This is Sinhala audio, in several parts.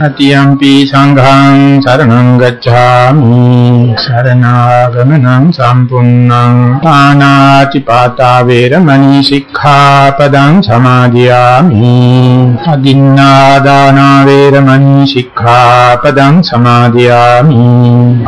අතියම්පි සංඝං සරණං ගච්ඡාමි. සරණාගමනං සම්පුන්නං පානාති පාතා වේරමණී සික්ඛාපදං සමාදියාමි. අදින්නා දාන වේරමණී සික්ඛාපදං සමාදියාමි.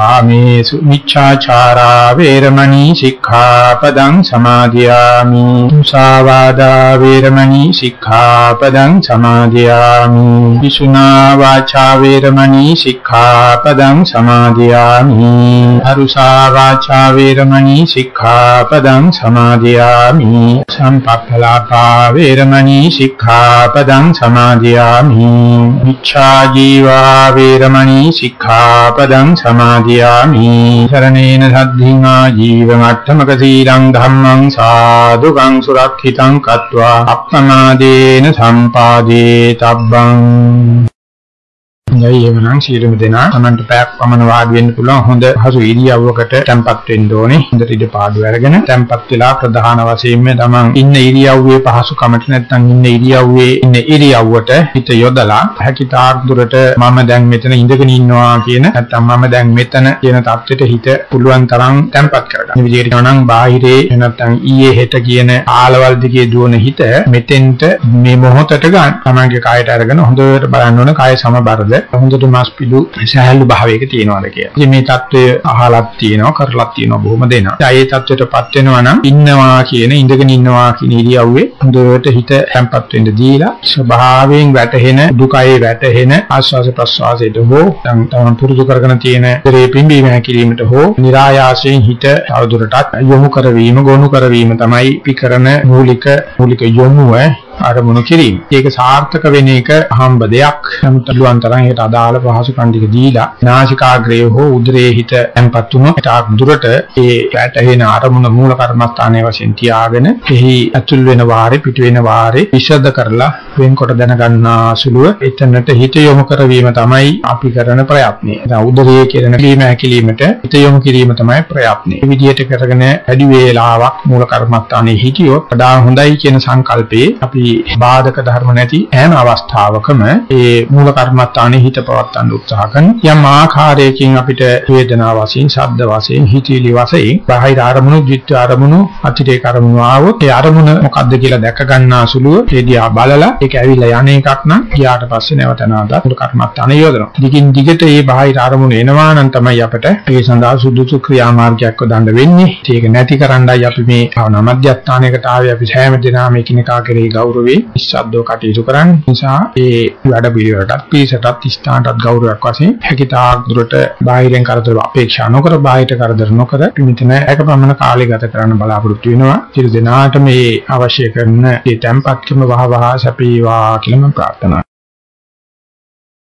ආමේසු මිච්ඡාචාරා වේරමණී සික්ඛාපදං සමාදියාමි. සාවාදා වේරමණී සික්ඛාපදං සමාදියාමි. විසුනා වාචා වේරමණී සික්ඛාපදං සමාදියාමි අරුසා වාචා වේරමණී සික්ඛාපදං සමාදියාමි සම්පක්ඛලාපා වේරමණී සික්ඛාපදං සමාදියාමි මිච්ඡා ජීවා වේරමණී සික්ඛාපදං සමාදියාමි සරණේන සද්ධින් ආජීවමට්ඨමක සීලං ධම්මං සාදුකං සුරක්ෂිතං කତ୍වා අප්පමාදේන සම්පාදේ තබ්බං හොඳයි එවනම් සියලුම දෙනා තමන්ට පැයක් පමණ වාඩි වෙන්න පුළුවන් හොඳ හසු ඉරියව්වකට තැම්පත් වෙන්න ඕනේ හොඳට ඉඳ පාඩු අරගෙන තැම්පත් වෙලා ප්‍රධාන වශයෙන්ම තමන් ඉන්න ඉරියව්වේ පහසුකමට නැත්නම් ඉන්න ඉරියව්වේ ඉන්න ඉරියව්වට හිත යොදලා හැකිතාක් දුරට මම දැන් මෙතන ඉඳගෙන ඉන්නවා කියන නැත්නම් මම දැන් මෙතන කියන தත්වෙට හිත පුළුවන් තරම් තැම්පත් කරගන්න. මේ විදිහට නම් බාහිරේ නැත්නම් ඊයේ හෙට කියන ආලවල් දිගේ දුවන හිත මෙතෙන්ට මේ මොහොතට ගන්න. තමන්ගේ කායට අරගෙන හොඳට බලන්න ඕන කාය සමබරද හොඳට මාස්පිඩු සහැල්ලු භාවයක තියෙනවාද කියලා. ඉතින් මේ தত্ত্বය අහලක් තියෙනවා, කරලක් තියෙනවා බොහොම දෙනවා. ඉතින් ඒ தত্ত্বයටපත් වෙනවා නම් ඉන්නවා කියන ඉඳගෙන ඉන්නවා කියන ඉරියව්වේ හොඳට හිත හැම්පත් වෙන්න දීලා ස්වභාවයෙන් වැටහෙන දුකයි වැටහෙන ආස්වාස ප්‍රස්වාසයට හෝ තමන් පුරුදු කරගෙන තියෙන දේ පිම්බීම හැකිලීමට හෝ નિરાයාසයෙන් හිත අවදුරටත් යොමු කරවීම, ගොනු කරවීම තමයි පිකරන මූලික මූලික යොමුව අරමුණු කිරීම. ඒක සාර්ථක වෙන එක හම්බ දෙයක්. නමුත් අලුවන් තරම් ඒකට අදාළ පහසුකම් ටික දීලා නාසිකාග්‍රය හෝ උදරයේ හිත තැන්පත් වුණොත් ඒක දුරට ඒ වැටෙන අරමුණ මූල කර්මස්ථානයේ වශයෙන් තියාගෙන එහි ඇතුල් වෙන වාරේ පිට වෙන වාරේ විෂද කරලා වෙන්කොට දැනගන්නා සුළුව එතනට හිත යොමු කරවීම තමයි අපි කරන ප්‍රයත්නය. දැන් උදරයේ කියන කීම හැකිලීමට හිත යොමු කිරීම තමයි ප්‍රයත්නය. මේ විදිහට කරගෙන වැඩි වේලාවක් මූල කර්මස්ථානයේ හිටියොත් වඩා හොඳයි කියන සංකල්පේ අපි බාධක ධර්ම නැති හැම අවස්ථාවකම ඒ මූල කර්මස්ථානයේ හිත පවත්වන්න උත්සාහ කරන යම් ආකාරයකින් අපිට වේදනා වශයෙන්, ශබ්ද වශයෙන්, හිතවිලි වශයෙන් බාහිර අරමුණු, ද්විත්ව අරමුණු, අතිරේක අරමුණු ආවොත් ඒ අරමුණ මොකද්ද කියලා දැක ගන්නා සුළුව ඒදියා බලලා ඒක ඇවිල්ලා යන එකක් නම් ගියාට පස්සේ නැවත නැවතත් මූල කර්මස්ථානය යොදනවා. දිගින් දිගට මේ බාහිර අරමුණු එනවා නම් තමයි අපිට ඒ සඳහා සුදුසු ක්‍රියාමාර්ගයක් හොදන්න වෙන්නේ. ඒක නැති කරන්නයි අපි මේ භවනා මධ්‍යස්ථානයකට ආවේ අපි හැම දිනම එකිනෙකා කෙරෙහි ගෞරව ගෞරවේ නිස්සද්දව කටයුතු කරන්න නිසා ඒ වැඩ පිළිවෙලටත් පිළිසටත් ස්ථානටත් ගෞරවයක් වශයෙන් හැකිතාක් දුරට බාහිරෙන් කරදර අපේක්ෂා නොකර බාහිරට කරදර නොකර මෙතන එකපමණ කාලය ගත කරන්න බලාපොරොත්තු වෙනවා. ඊට දෙනාට මේ අවශ්‍ය කරන මේ tempatකම වහ වහ සැපීවා කියලා මම ප්‍රාර්ථනා